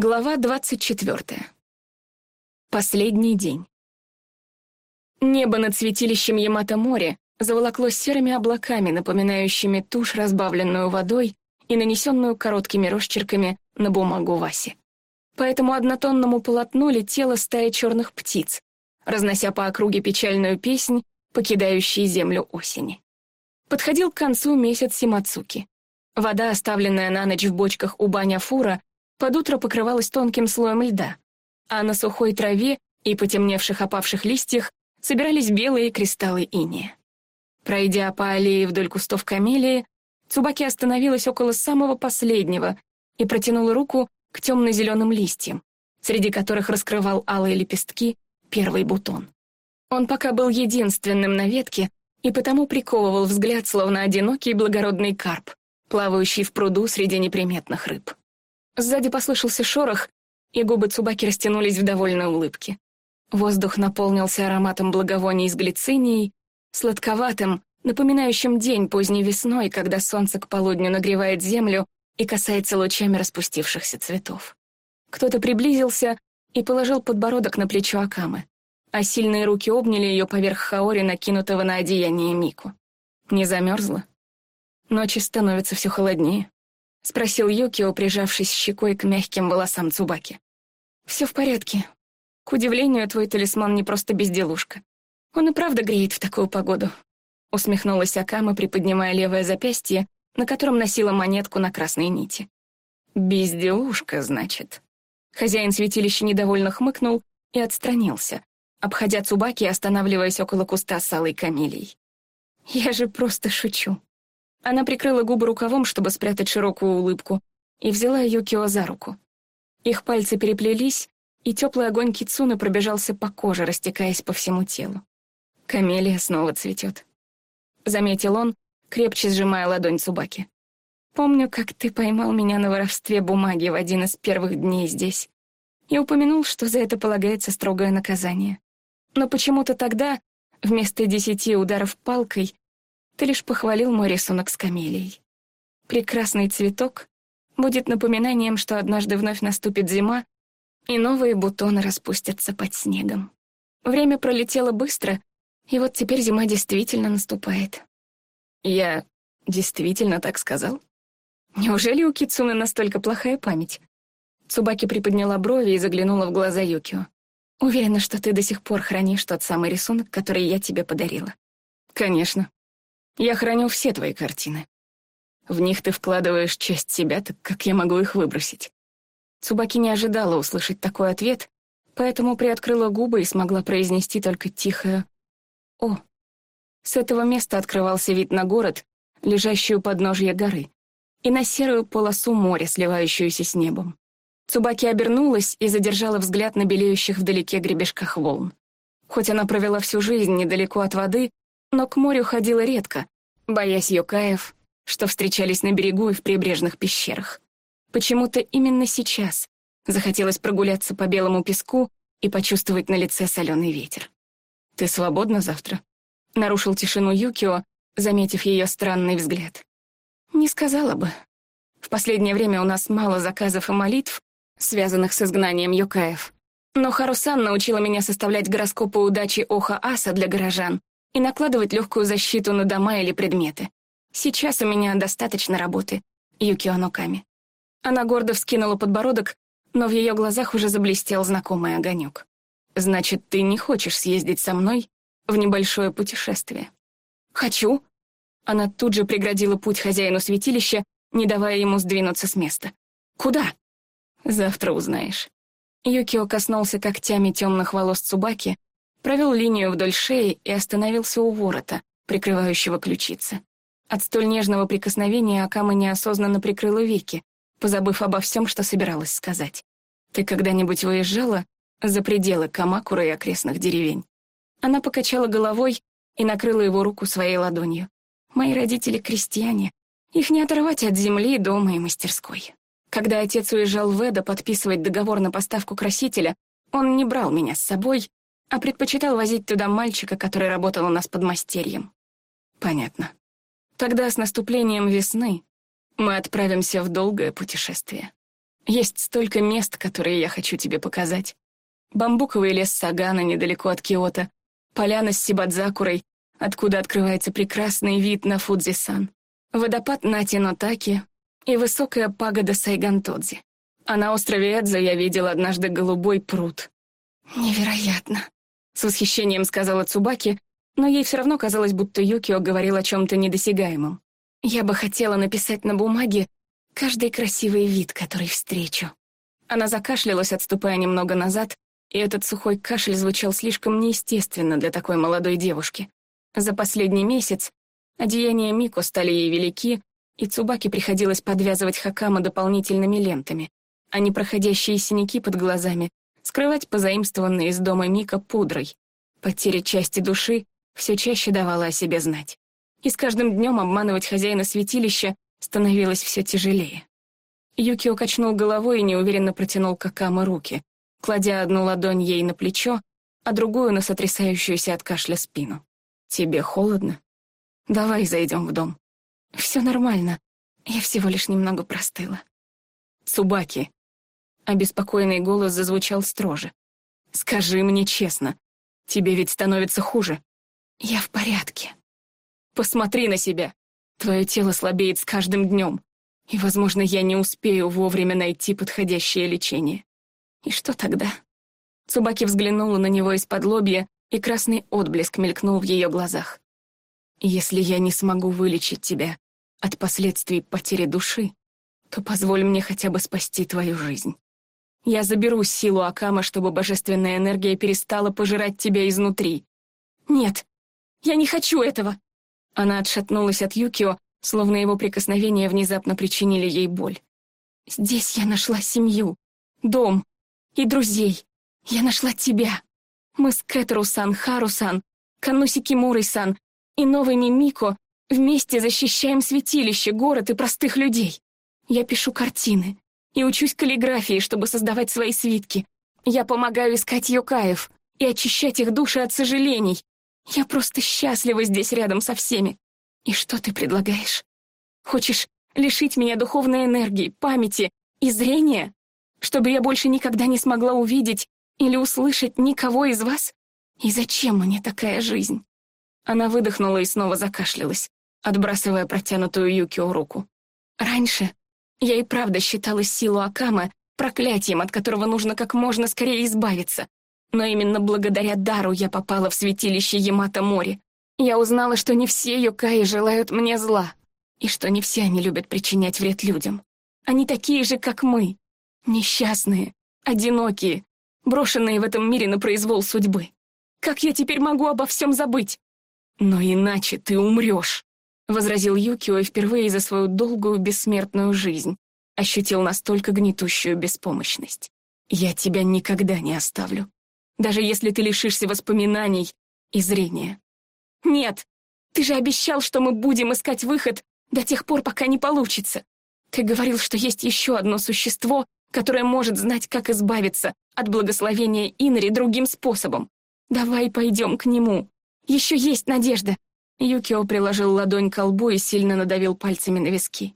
Глава 24. Последний день. Небо над святилищем Ямато-море заволокло серыми облаками, напоминающими тушь, разбавленную водой и нанесенную короткими росчерками на бумагу Васи. По этому однотонному полотну летела стая черных птиц, разнося по округе печальную песнь, покидающей землю осени. Подходил к концу месяц Симацуки. Вода, оставленная на ночь в бочках у баня фура, под утро покрывалась тонким слоем льда, а на сухой траве и потемневших опавших листьях собирались белые кристаллы иния. Пройдя по аллее вдоль кустов камелии, Цубаки остановилась около самого последнего и протянула руку к темно-зеленым листьям, среди которых раскрывал алые лепестки первый бутон. Он пока был единственным на ветке и потому приковывал взгляд, словно одинокий благородный карп, плавающий в пруду среди неприметных рыб. Сзади послышался шорох, и губы Цубаки растянулись в довольной улыбке. Воздух наполнился ароматом благовоний с глицинией, сладковатым, напоминающим день поздней весной, когда солнце к полудню нагревает землю и касается лучами распустившихся цветов. Кто-то приблизился и положил подбородок на плечо Акамы, а сильные руки обняли ее поверх хаори, накинутого на одеяние Мику. Не замерзла? Ночи становятся все холоднее. — спросил Юкио, прижавшись щекой к мягким волосам Цубаки. «Все в порядке. К удивлению, твой талисман не просто безделушка. Он и правда греет в такую погоду», — усмехнулась Акама, приподнимая левое запястье, на котором носила монетку на красной нити. «Безделушка, значит». Хозяин святилища недовольно хмыкнул и отстранился, обходя Цубаки останавливаясь около куста с алой камелией. «Я же просто шучу», она прикрыла губы рукавом, чтобы спрятать широкую улыбку, и взяла Юкио за руку. Их пальцы переплелись, и теплый огонь кицуны пробежался по коже, растекаясь по всему телу. Камелия снова цветет. Заметил он, крепче сжимая ладонь Цубаки. «Помню, как ты поймал меня на воровстве бумаги в один из первых дней здесь и упомянул, что за это полагается строгое наказание. Но почему-то тогда, вместо десяти ударов палкой, ты лишь похвалил мой рисунок с камелией. Прекрасный цветок будет напоминанием, что однажды вновь наступит зима, и новые бутоны распустятся под снегом. Время пролетело быстро, и вот теперь зима действительно наступает. Я действительно так сказал? Неужели у Кицуны настолько плохая память? Цубаки приподняла брови и заглянула в глаза Юкио. Уверена, что ты до сих пор хранишь тот самый рисунок, который я тебе подарила. Конечно. Я храню все твои картины. В них ты вкладываешь часть себя, так как я могу их выбросить?» Цубаки не ожидала услышать такой ответ, поэтому приоткрыла губы и смогла произнести только тихое «О». С этого места открывался вид на город, лежащий у подножья горы, и на серую полосу моря, сливающуюся с небом. Цубаки обернулась и задержала взгляд на белеющих вдалеке гребешках волн. Хоть она провела всю жизнь недалеко от воды, но к морю ходила редко, боясь Йокаев, что встречались на берегу и в прибрежных пещерах. Почему-то именно сейчас захотелось прогуляться по белому песку и почувствовать на лице соленый ветер. «Ты свободна завтра?» — нарушил тишину Юкио, заметив ее странный взгляд. «Не сказала бы. В последнее время у нас мало заказов и молитв, связанных с изгнанием Йокаев. Но Харусан научила меня составлять гороскопы удачи Оха Аса для горожан и накладывать легкую защиту на дома или предметы. Сейчас у меня достаточно работы, Юкио Ноками. Она гордо вскинула подбородок, но в ее глазах уже заблестел знакомый огонек. «Значит, ты не хочешь съездить со мной в небольшое путешествие?» «Хочу». Она тут же преградила путь хозяину святилища, не давая ему сдвинуться с места. «Куда?» «Завтра узнаешь». Юкио коснулся когтями темных волос Цубаки, провел линию вдоль шеи и остановился у ворота, прикрывающего ключицы. От столь нежного прикосновения Акама неосознанно прикрыла веки, позабыв обо всем, что собиралась сказать. «Ты когда-нибудь выезжала за пределы Камакура и окрестных деревень?» Она покачала головой и накрыла его руку своей ладонью. «Мои родители — крестьяне. Их не оторвать от земли, дома и мастерской. Когда отец уезжал в Эдо подписывать договор на поставку красителя, он не брал меня с собой, а предпочитал возить туда мальчика, который работал у нас под мастерьем. Понятно. Тогда с наступлением весны мы отправимся в долгое путешествие. Есть столько мест, которые я хочу тебе показать. Бамбуковый лес Сагана недалеко от Киото, поляна с Сибадзакурой, откуда открывается прекрасный вид на Фудзи-сан, водопад Нати-Нотаки и высокая пагода Сайгантодзи. А на острове Эдзо я видел однажды голубой пруд. «Невероятно!» — с восхищением сказала Цубаки, но ей все равно казалось, будто Юкио говорил о чем-то недосягаемом. «Я бы хотела написать на бумаге каждый красивый вид, который встречу». Она закашлялась, отступая немного назад, и этот сухой кашель звучал слишком неестественно для такой молодой девушки. За последний месяц одеяния Мико стали ей велики, и Цубаки приходилось подвязывать Хакама дополнительными лентами, а непроходящие синяки под глазами скрывать позаимствованные из дома Мика пудрой. Потеря части души все чаще давала о себе знать. И с каждым днем обманывать хозяина святилища становилось все тяжелее. Юкио качнул головой и неуверенно протянул Какама руки, кладя одну ладонь ей на плечо, а другую на сотрясающуюся от кашля спину. «Тебе холодно? Давай зайдем в дом». «Все нормально. Я всего лишь немного простыла». «Цубаки». Обеспокоенный голос зазвучал строже. «Скажи мне честно, тебе ведь становится хуже». «Я в порядке». «Посмотри на себя. Твое тело слабеет с каждым днем, и, возможно, я не успею вовремя найти подходящее лечение. И что тогда?» Цубаки взглянула на него из-под лобья, и красный отблеск мелькнул в ее глазах. «Если я не смогу вылечить тебя от последствий потери души, то позволь мне хотя бы спасти твою жизнь. Я заберу силу Акама, чтобы божественная энергия перестала пожирать тебя изнутри. Нет, я не хочу этого!» Она отшатнулась от Юкио, словно его прикосновения внезапно причинили ей боль. «Здесь я нашла семью, дом и друзей. Я нашла тебя. Мы с Кэтеру-сан, Хару-сан, Кануси Кимурой-сан и новыми Мико вместе защищаем святилище, город и простых людей. Я пишу картины и учусь каллиграфии, чтобы создавать свои свитки. Я помогаю искать юкаев и очищать их души от сожалений. Я просто счастлива здесь рядом со всеми. И что ты предлагаешь? Хочешь лишить меня духовной энергии, памяти и зрения? Чтобы я больше никогда не смогла увидеть или услышать никого из вас? И зачем мне такая жизнь?» Она выдохнула и снова закашлялась, отбрасывая протянутую Юкио руку. «Раньше я и правда считала силу Акама проклятием, от которого нужно как можно скорее избавиться. Но именно благодаря дару я попала в святилище Ямато-море. Я узнала, что не все Юкаи желают мне зла, и что не все они любят причинять вред людям. Они такие же, как мы, Несчастные, одинокие, брошенные в этом мире на произвол судьбы. Как я теперь могу обо всем забыть? Но иначе ты умрешь, возразил Юкио и впервые за свою долгую бессмертную жизнь ощутил настолько гнетущую беспомощность. Я тебя никогда не оставлю, даже если ты лишишься воспоминаний и зрения. Нет, ты же обещал, что мы будем искать выход до тех пор, пока не получится. Ты говорил, что есть еще одно существо, которая может знать, как избавиться от благословения Инри другим способом. Давай пойдем к нему. Еще есть надежда. Юкио приложил ладонь к лбу и сильно надавил пальцами на виски.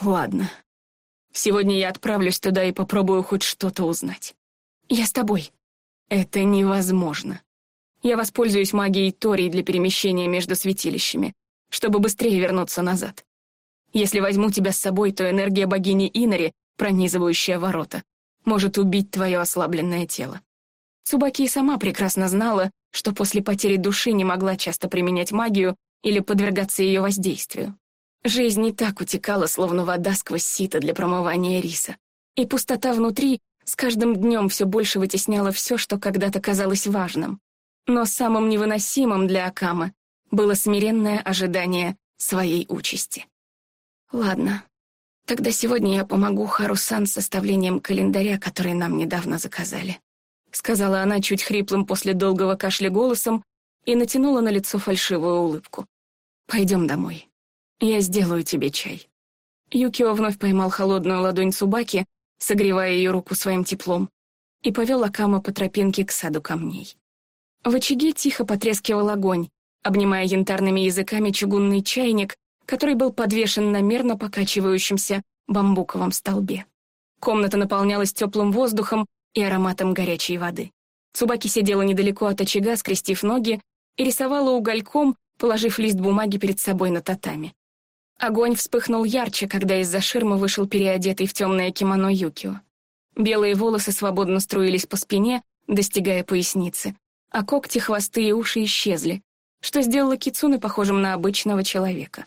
Ладно. Сегодня я отправлюсь туда и попробую хоть что-то узнать. Я с тобой. Это невозможно. Я воспользуюсь магией Тори для перемещения между святилищами, чтобы быстрее вернуться назад. Если возьму тебя с собой, то энергия богини Инари пронизывающая ворота, может убить твое ослабленное тело. Цубаки сама прекрасно знала, что после потери души не могла часто применять магию или подвергаться ее воздействию. Жизнь не так утекала, словно вода сквозь сито для промывания риса. И пустота внутри с каждым днем все больше вытесняла все, что когда-то казалось важным. Но самым невыносимым для Акама было смиренное ожидание своей участи. Ладно, Тогда сегодня я помогу Харусан с составлением календаря, который нам недавно заказали», — сказала она чуть хриплым после долгого кашля голосом и натянула на лицо фальшивую улыбку. «Пойдем домой. Я сделаю тебе чай». Юкио вновь поймал холодную ладонь Цубаки, согревая ее руку своим теплом, и повел Акама по тропинке к саду камней. В очаге тихо потрескивал огонь, обнимая янтарными языками чугунный чайник, который был подвешен на мерно покачивающемся бамбуковом столбе. Комната наполнялась теплым воздухом и ароматом горячей воды. Цубаки сидела недалеко от очага, скрестив ноги, и рисовала угольком, положив лист бумаги перед собой на татами. Огонь вспыхнул ярче, когда из-за ширмы вышел переодетый в темное кимоно Юкио. Белые волосы свободно струились по спине, достигая поясницы, а когти, хвосты и уши исчезли, что сделало Кицуны похожим на обычного человека.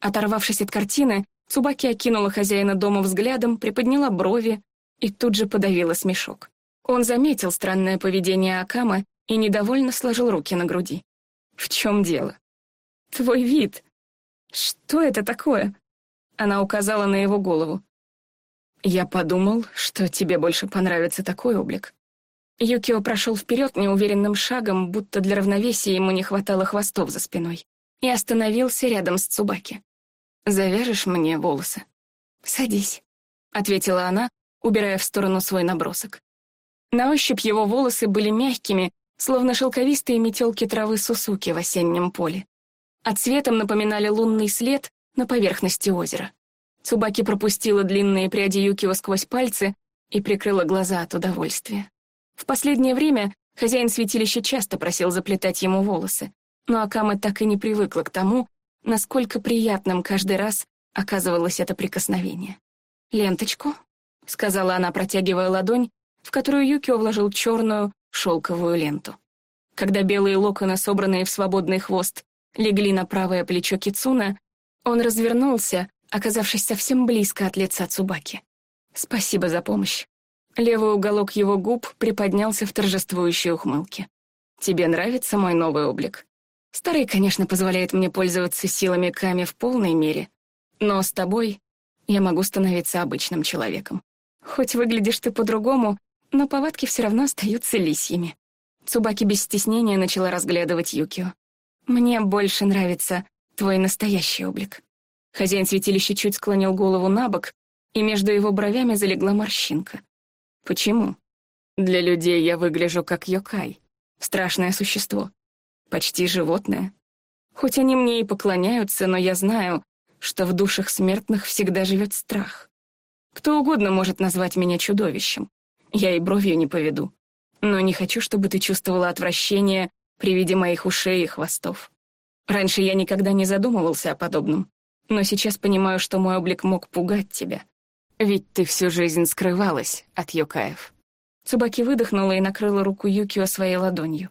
Оторвавшись от картины, Цубаки окинула хозяина дома взглядом, приподняла брови и тут же подавила смешок. Он заметил странное поведение Акама и недовольно сложил руки на груди. «В чем дело?» «Твой вид. Что это такое?» Она указала на его голову. «Я подумал, что тебе больше понравится такой облик». Юкио прошел вперед неуверенным шагом, будто для равновесия ему не хватало хвостов за спиной, и остановился рядом с Цубаки. «Завяжешь мне волосы?» «Садись», — ответила она, убирая в сторону свой набросок. На ощупь его волосы были мягкими, словно шелковистые метелки травы сусуки в осеннем поле. А цветом напоминали лунный след на поверхности озера. Цубаки пропустила длинные пряди Юкио сквозь пальцы и прикрыла глаза от удовольствия. В последнее время хозяин святилища часто просил заплетать ему волосы, но Акама так и не привыкла к тому, насколько приятным каждый раз оказывалось это прикосновение. «Ленточку?» — сказала она, протягивая ладонь, в которую Юкио вложил черную шелковую ленту. Когда белые локоны, собранные в свободный хвост, легли на правое плечо Кицуна, он развернулся, оказавшись совсем близко от лица Цубаки. «Спасибо за помощь». Левый уголок его губ приподнялся в торжествующей ухмылке. «Тебе нравится мой новый облик?» Старый, конечно, позволяет мне пользоваться силами Ками в полной мере, но с тобой я могу становиться обычным человеком. Хоть выглядишь ты по-другому, но повадки все равно остаются лисьими. Цубаки без стеснения начала разглядывать Юкио. «Мне больше нравится твой настоящий облик». Хозяин святилища чуть склонил голову на бок, и между его бровями залегла морщинка. «Почему? Для людей я выгляжу как Йокай, страшное существо почти животное. Хоть они мне и поклоняются, но я знаю, что в душах смертных всегда живет страх. Кто угодно может назвать меня чудовищем. Я и бровью не поведу. Но не хочу, чтобы ты чувствовала отвращение при виде моих ушей и хвостов. Раньше я никогда не задумывался о подобном, но сейчас понимаю, что мой облик мог пугать тебя. Ведь ты всю жизнь скрывалась от Юкаев. Цубаки выдохнула и накрыла руку Юкио своей ладонью.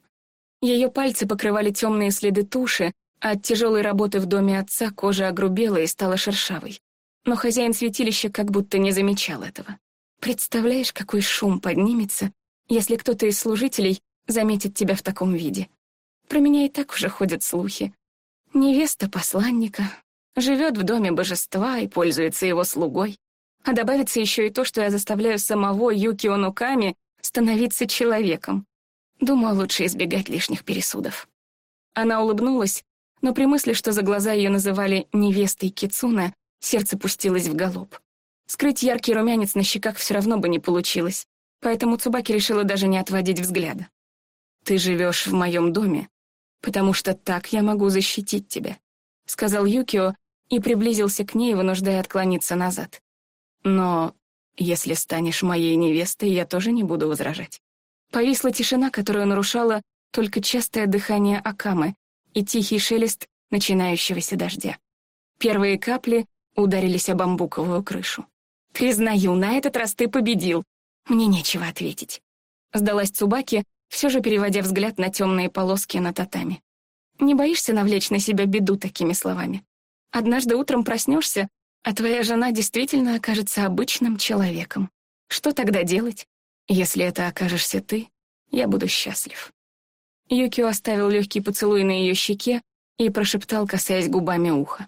Ее пальцы покрывали темные следы туши, а от тяжелой работы в доме отца кожа огрубела и стала шершавой. Но хозяин святилища как будто не замечал этого. Представляешь, какой шум поднимется, если кто-то из служителей заметит тебя в таком виде. Про меня и так уже ходят слухи. Невеста посланника, живет в доме божества и пользуется его слугой. А добавится еще и то, что я заставляю самого Юкио Нуками становиться человеком. Думаю, лучше избегать лишних пересудов. Она улыбнулась, но при мысли, что за глаза ее называли невестой Кицуна, сердце пустилось в галоп. Скрыть яркий румянец на щеках все равно бы не получилось, поэтому Цубаки решила даже не отводить взгляда. «Ты живешь в моем доме, потому что так я могу защитить тебя», — сказал Юкио и приблизился к ней, вынуждая отклониться назад. «Но если станешь моей невестой, я тоже не буду возражать». Повисла тишина, которую нарушала только частое дыхание Акамы и тихий шелест начинающегося дождя. Первые капли ударились о бамбуковую крышу. «Признаю, на этот раз ты победил. Мне нечего ответить». Сдалась Цубаки, все же переводя взгляд на темные полоски на татами. «Не боишься навлечь на себя беду такими словами? Однажды утром проснешься, а твоя жена действительно окажется обычным человеком. Что тогда делать? Если это окажешься ты, я буду счастлив». Юкио оставил легкий поцелуй на ее щеке и прошептал, касаясь губами уха.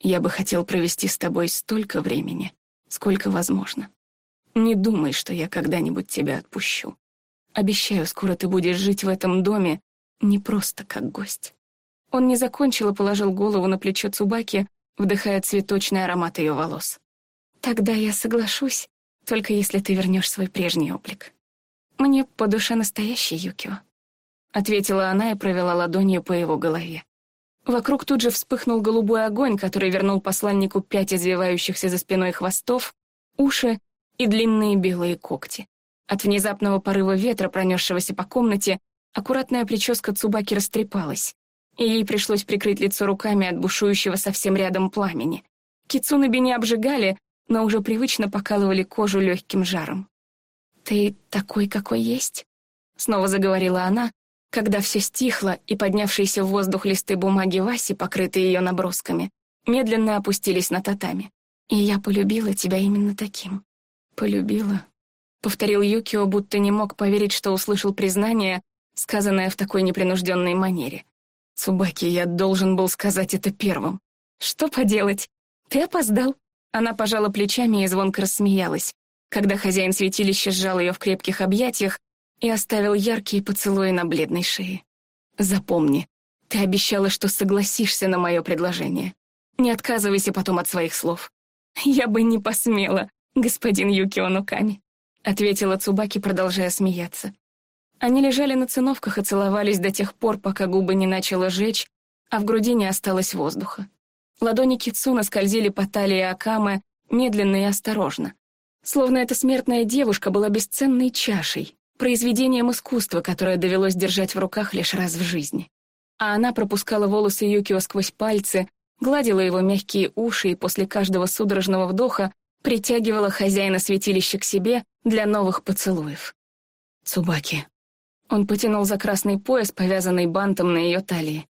«Я бы хотел провести с тобой столько времени, сколько возможно. Не думай, что я когда-нибудь тебя отпущу. Обещаю, скоро ты будешь жить в этом доме не просто как гость». Он не закончил и положил голову на плечо Цубаки, вдыхая цветочный аромат ее волос. «Тогда я соглашусь, только если ты вернешь свой прежний облик. Мне по душе настоящий Юкио», — ответила она и провела ладонью по его голове. Вокруг тут же вспыхнул голубой огонь, который вернул посланнику пять извивающихся за спиной хвостов, уши и длинные белые когти. От внезапного порыва ветра, пронесшегося по комнате, аккуратная прическа Цубаки растрепалась, и ей пришлось прикрыть лицо руками от бушующего совсем рядом пламени. Кицунаби не обжигали, но уже привычно покалывали кожу легким жаром. «Ты такой, какой есть?» — снова заговорила она, когда все стихло, и поднявшиеся в воздух листы бумаги Васи, покрытые ее набросками, медленно опустились на татами. «И я полюбила тебя именно таким. Полюбила», — повторил Юкио, будто не мог поверить, что услышал признание, сказанное в такой непринужденной манере. «Цубаки, я должен был сказать это первым». «Что поделать? Ты опоздал». Она пожала плечами и звонко рассмеялась, когда хозяин святилища сжал ее в крепких объятиях и оставил яркие поцелуи на бледной шее. «Запомни, ты обещала, что согласишься на мое предложение. Не отказывайся потом от своих слов». «Я бы не посмела, господин Юкио Нуками», ответила Цубаки, продолжая смеяться. Они лежали на циновках и целовались до тех пор, пока губы не начало жечь, а в груди не осталось воздуха. Ладони Кицуна скользили по талии Акамы медленно и осторожно. Словно эта смертная девушка была бесценной чашей, произведением искусства, которое довелось держать в руках лишь раз в жизни. А она пропускала волосы Юкио сквозь пальцы, гладила его мягкие уши и после каждого судорожного вдоха притягивала хозяина святилища к себе для новых поцелуев. «Цубаки». Он потянул за красный пояс, повязанный бантом на ее талии.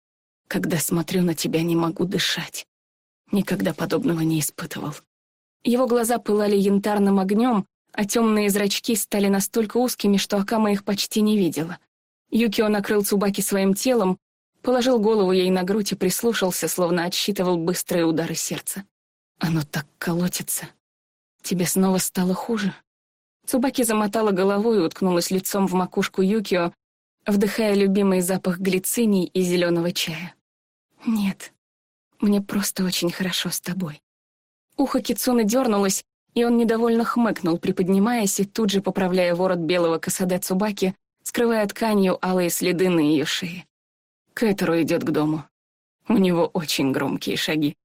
«Когда смотрю на тебя, не могу дышать. Никогда подобного не испытывал». Его глаза пылали янтарным огнем, а темные зрачки стали настолько узкими, что Акама их почти не видела. Юкио накрыл Цубаки своим телом, положил голову ей на грудь и прислушался, словно отсчитывал быстрые удары сердца. «Оно так колотится. Тебе снова стало хуже?» Цубаки замотала головой и уткнулась лицом в макушку Юкио, вдыхая любимый запах глициний и зеленого чая. «Нет, мне просто очень хорошо с тобой». Ухо Кицуны дернулось, и он недовольно хмыкнул, приподнимаясь и тут же поправляя ворот белого касаде Цубаки, скрывая тканью алые следы на ее шее. Кэтеру идет к дому. У него очень громкие шаги.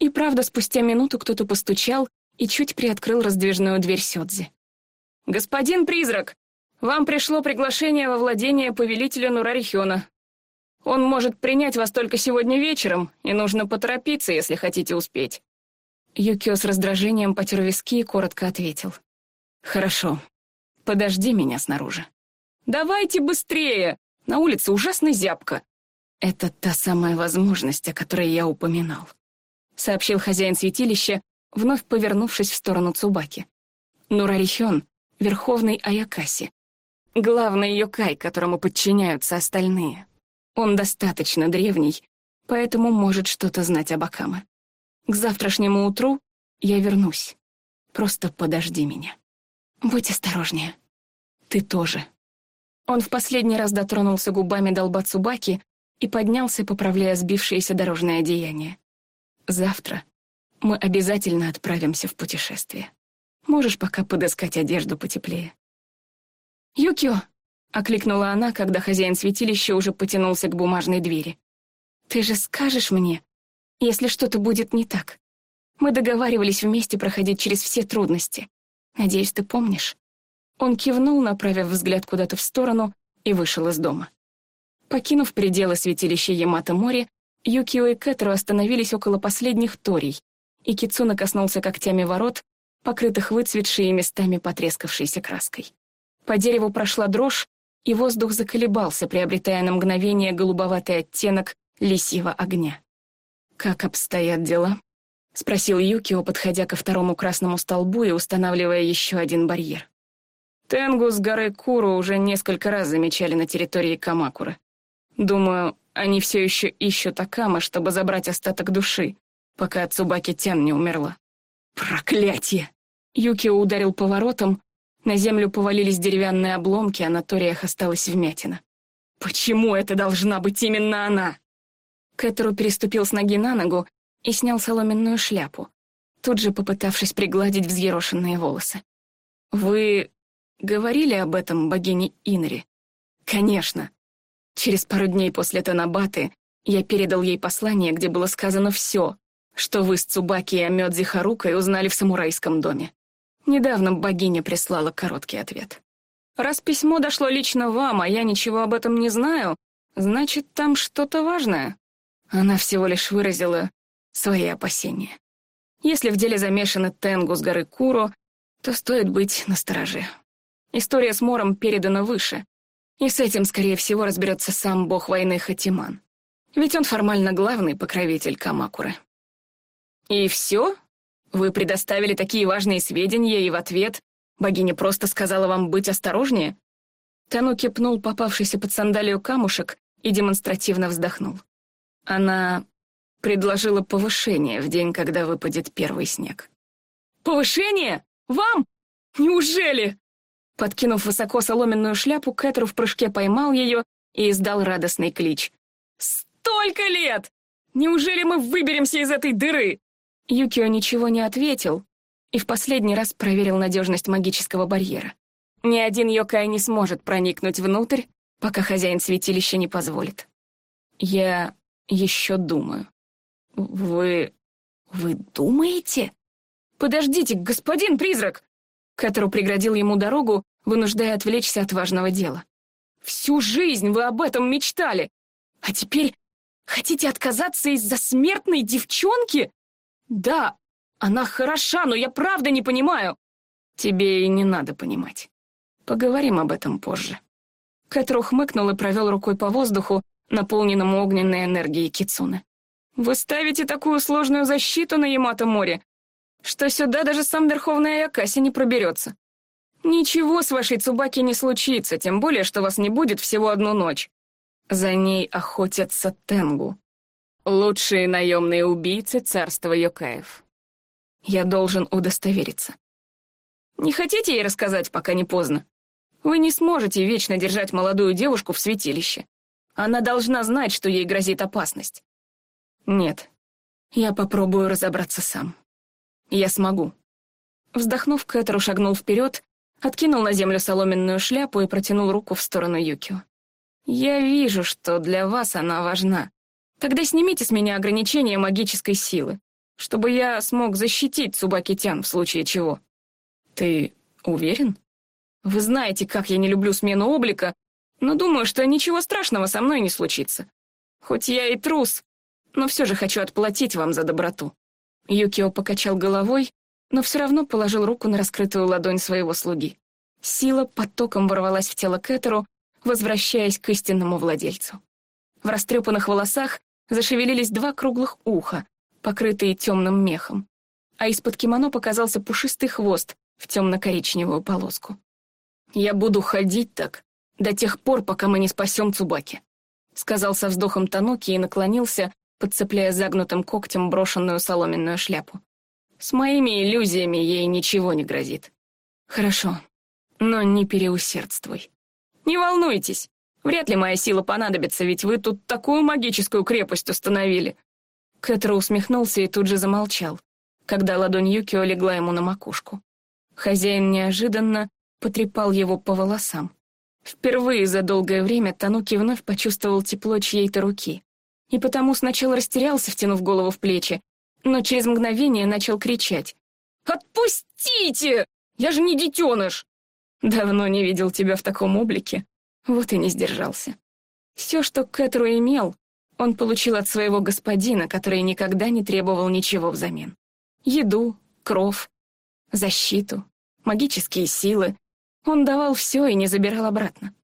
И правда, спустя минуту кто-то постучал и чуть приоткрыл раздвижную дверь Сёдзи. «Господин призрак, вам пришло приглашение во владение повелителя Нурарихёна. Он может принять вас только сегодня вечером, и нужно поторопиться, если хотите успеть». Юкио с раздражением потер виски и коротко ответил. «Хорошо. Подожди меня снаружи». «Давайте быстрее! На улице ужасно зябко». «Это та самая возможность, о которой я упоминал», — сообщил хозяин святилища, вновь повернувшись в сторону Цубаки. Нурарихён — верховный Аякаси. Главный йокай, которому подчиняются остальные. Он достаточно древний, поэтому может что-то знать об Акаме. К завтрашнему утру я вернусь. Просто подожди меня. Будь осторожнее. Ты тоже. Он в последний раз дотронулся губами до лба Цубаки и поднялся, поправляя сбившееся дорожное одеяние. Завтра мы обязательно отправимся в путешествие. Можешь пока подыскать одежду потеплее. «Юкио!» — окликнула она, когда хозяин святилища уже потянулся к бумажной двери. «Ты же скажешь мне, если что-то будет не так. Мы договаривались вместе проходить через все трудности. Надеюсь, ты помнишь?» Он кивнул, направив взгляд куда-то в сторону, и вышел из дома. Покинув пределы святилища Ямато-Мори, Юкио и Кэтру остановились около последних торий, и Кицуна коснулся когтями ворот, покрытых выцветшей местами потрескавшейся краской. По дереву прошла дрожь, и воздух заколебался, приобретая на мгновение голубоватый оттенок лисьего огня. «Как обстоят дела?» — спросил Юкио, подходя ко второму красному столбу и устанавливая еще один барьер. Тенгу с горы Куру уже несколько раз замечали на территории Камакуры. Думаю, они все еще ищут Акама, чтобы забрать остаток души, пока Цубаки Тян не умерла. Проклятие! Юкио ударил поворотом, на землю повалились деревянные обломки, а на ториях осталась вмятина. Почему это должна быть именно она? Кэтеру переступил с ноги на ногу и снял соломенную шляпу, тут же попытавшись пригладить взъерошенные волосы. «Вы говорили об этом богине Инри?» «Конечно. Через пару дней после Танабаты я передал ей послание, где было сказано все, что вы с Цубаки и Амёдзи Харукой узнали в самурайском доме. Недавно богиня прислала короткий ответ. Раз письмо дошло лично вам, а я ничего об этом не знаю, значит, там что-то важное. Она всего лишь выразила свои опасения. Если в деле замешаны Тенгу с горы Куро, то стоит быть настороже. История с Мором передана выше, и с этим, скорее всего, разберется сам бог войны Хатиман. Ведь он формально главный покровитель Камакуры. И все? Вы предоставили такие важные сведения, и в ответ богиня просто сказала вам быть осторожнее? Тануки пнул попавшийся под сандалию камушек и демонстративно вздохнул. Она предложила повышение в день, когда выпадет первый снег. «Повышение? Вам? Неужели?» Подкинув высоко соломенную шляпу, Кэтру в прыжке поймал ее и издал радостный клич. «Столько лет! Неужели мы выберемся из этой дыры?» Юкио ничего не ответил и в последний раз проверил надежность магического барьера. Ни один Йокай не сможет проникнуть внутрь, пока хозяин святилища не позволит. Я еще думаю. Вы... вы думаете? Подождите, господин призрак! Кэтру преградил ему дорогу, вынуждая отвлечься от важного дела. Всю жизнь вы об этом мечтали, а теперь хотите отказаться из-за смертной девчонки? Да, она хороша, но я правда не понимаю. Тебе и не надо понимать. Поговорим об этом позже. Кэтру хмыкнул и провел рукой по воздуху, наполненному огненной энергией Кицуны. «Вы ставите такую сложную защиту на Ямато-море, что сюда даже сам Верховный Аякаси не проберется. Ничего с вашей Цубаки не случится, тем более, что вас не будет всего одну ночь. За ней охотятся Тенгу. Лучшие наемные убийцы царства Йокаев. Я должен удостовериться. Не хотите ей рассказать, пока не поздно? Вы не сможете вечно держать молодую девушку в святилище. Она должна знать, что ей грозит опасность. Нет, я попробую разобраться сам. Я смогу. Вздохнув, Кэтру шагнул вперед, откинул на землю соломенную шляпу и протянул руку в сторону Юкио. «Я вижу, что для вас она важна. Тогда снимите с меня ограничения магической силы, чтобы я смог защитить Цубаки-тян в случае чего». «Ты уверен? Вы знаете, как я не люблю смену облика, но думаю, что ничего страшного со мной не случится. Хоть я и трус, но все же хочу отплатить вам за доброту». Юкио покачал головой, но все равно положил руку на раскрытую ладонь своего слуги. Сила потоком ворвалась в тело Кэтеру, возвращаясь к истинному владельцу. В растрепанных волосах зашевелились два круглых уха, покрытые темным мехом, а из-под кимоно показался пушистый хвост в темно-коричневую полоску. «Я буду ходить так до тех пор, пока мы не спасем Цубаки», сказал со вздохом Таноки и наклонился, подцепляя загнутым когтем брошенную соломенную шляпу. «С моими иллюзиями ей ничего не грозит». «Хорошо, но не переусердствуй. Не волнуйтесь, вряд ли моя сила понадобится, ведь вы тут такую магическую крепость установили». Кэтро усмехнулся и тут же замолчал, когда ладонь Юкио легла ему на макушку. Хозяин неожиданно потрепал его по волосам. Впервые за долгое время Тануки вновь почувствовал тепло чьей-то руки. И потому сначала растерялся, втянув голову в плечи, но через мгновение начал кричать. «Отпустите! Я же не детеныш!» Давно не видел тебя в таком облике, вот и не сдержался. Все, что Кэтру имел, он получил от своего господина, который никогда не требовал ничего взамен. Еду, кров, защиту, магические силы. Он давал все и не забирал обратно.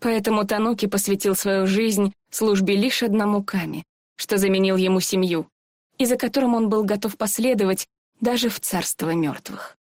Поэтому Тануки посвятил свою жизнь службе лишь одному Каме, что заменил ему семью, и за которым он был готов последовать даже в царство мертвых.